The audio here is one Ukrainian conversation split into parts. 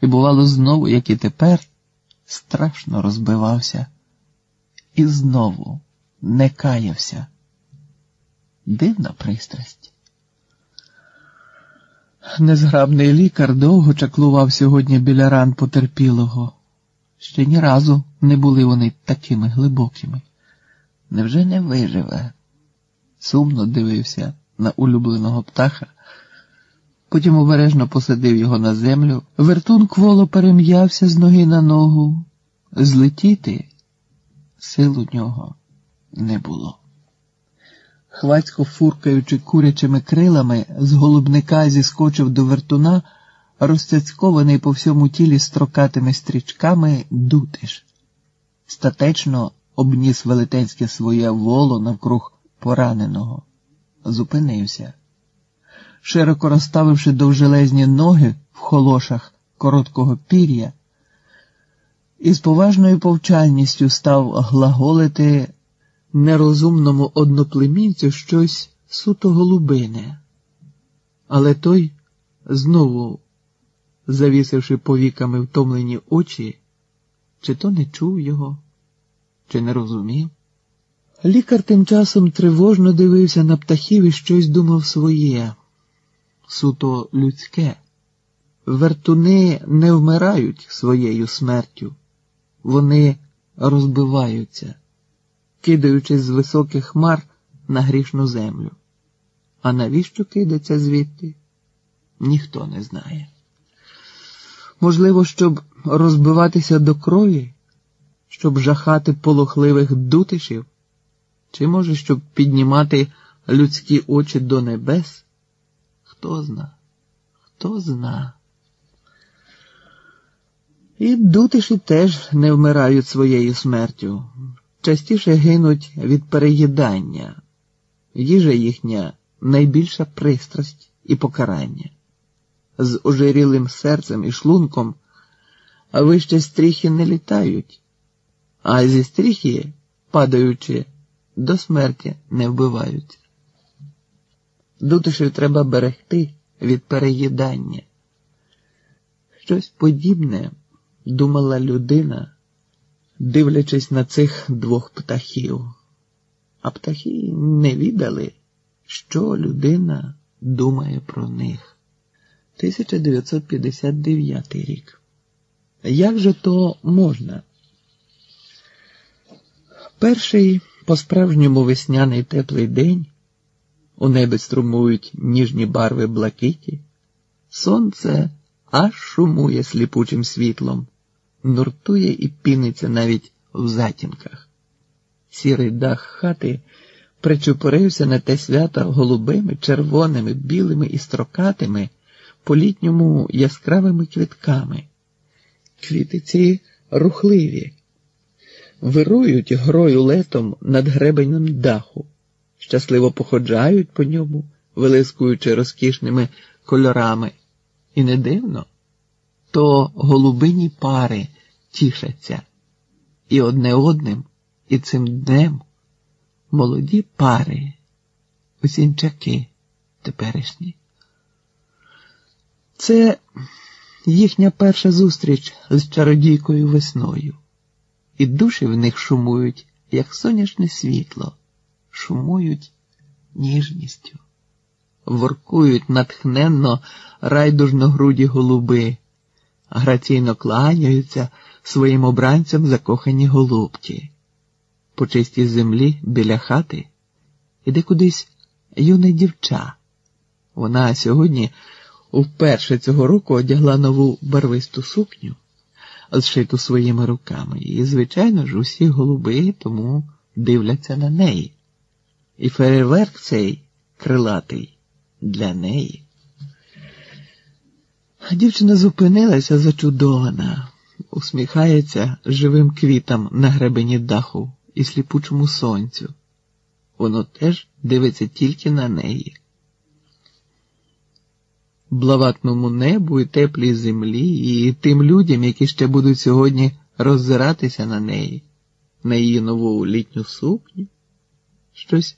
і, бувало, знову, як і тепер, страшно розбивався і знову не каявся. Дивна пристрасть. Незграбний лікар довго чаклував сьогодні біля ран потерпілого. Ще ні разу не були вони такими глибокими. Невже не виживе? Сумно дивився на улюбленого птаха, потім обережно посадив його на землю, вертун кволо перем'явся з ноги на ногу. Злетіти сил у нього не було. Хвацько фуркаючи курячими крилами, з голубника зіскочив до вертуна, розцяцькований по всьому тілі строкатими стрічками дутиш. Статечно обніс велетенське своє воло навкруг пораненого, зупинився. Широко розставивши довжелезні ноги в холошах короткого пір'я, і з поважною повчальністю став глаголити нерозумному одноплемінцю щось суто голубине. Але той, знову завісивши повіками втомлені очі, чи то не чув його, чи не розумів. Лікар тим часом тривожно дивився на птахів і щось думав своє, суто людське. Вертуни не вмирають своєю смертю, вони розбиваються кидаючись з високих хмар на грішну землю. А навіщо кидаться звідти? Ніхто не знає. Можливо, щоб розбиватися до крові, щоб жахати полохливих дутишів, чи може, щоб піднімати людські очі до небес? Хто зна, хто зна. І дутиші теж не вмирають своєю смертю частіше гинуть від переїдання, їжа їхня найбільша пристрасть і покарання. З ожирілим серцем і шлунком, вище стріхи не літають, а зі стріхи, падаючи, до смерті не вбиваються. Дутишів треба берегти від переїдання. Щось подібне думала людина дивлячись на цих двох птахів. А птахи не відали, що людина думає про них. 1959 рік. Як же то можна? Перший по-справжньому весняний теплий день у небі струмують ніжні барви блакиті, сонце аж шумує сліпучим світлом нуртує і піниться навіть в затінках. Сірий дах хати причупорився на те свято голубими, червоними, білими і строкатими, по літньому яскравими квітками. Квіти ці рухливі, вирують грою летом над гребенем даху, щасливо походжають по ньому, вилискуючи розкішними кольорами. І не дивно то голубині пари тішаться і одне одним, і цим днем молоді пари, осінчаки теперішні. Це їхня перша зустріч з чародійкою весною, і душі в них шумують, як сонячне світло, шумують ніжністю, воркують натхненно райдужно груді голуби граційно кланяються своїм обранцям закохані голубці. По чистій землі біля хати іде кудись юне дівча. Вона сьогодні вперше цього року одягла нову барвисту сукню, зшиту своїми руками, і, звичайно ж, усі голуби тому дивляться на неї. І фейерверк цей крилатий для неї. Дівчина зупинилася зачудована, усміхається живим квітам на гребені даху і сліпучому сонцю. Воно теж дивиться тільки на неї. Блаватному небу і теплій землі, і тим людям, які ще будуть сьогодні роззиратися на неї, на її нову літню сукню, щось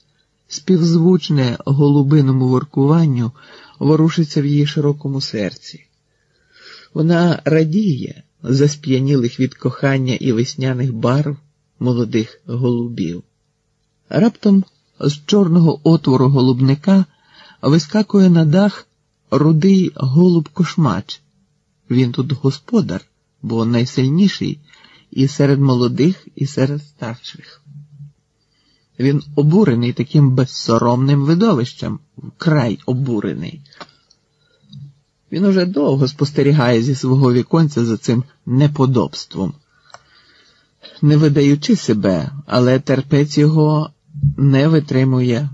співзвучне голубиному воркуванню ворушиться в її широкому серці. Вона радіє засп'янілих від кохання і весняних барв молодих голубів. Раптом з чорного отвору голубника вискакує на дах рудий голуб кошмач. Він тут господар, бо найсильніший і серед молодих, і серед старших. Він обурений таким безсоромним видовищем, вкрай обурений. Він уже довго спостерігає зі свого віконця за цим неподобством, не видаючи себе, але терпець його не витримує.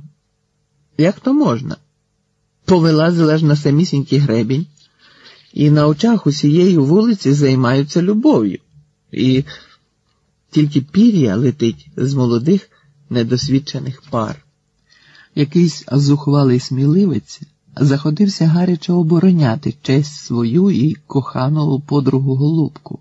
Як то можна? Повилазила ж на самісінький гребінь, і на очах усієї вулиці займаються любов'ю, і тільки пір'я летить з молодих недосвідчених пар. Якийсь зухвалий сміливець заходився гаряче обороняти честь свою і кохану подругу голубку.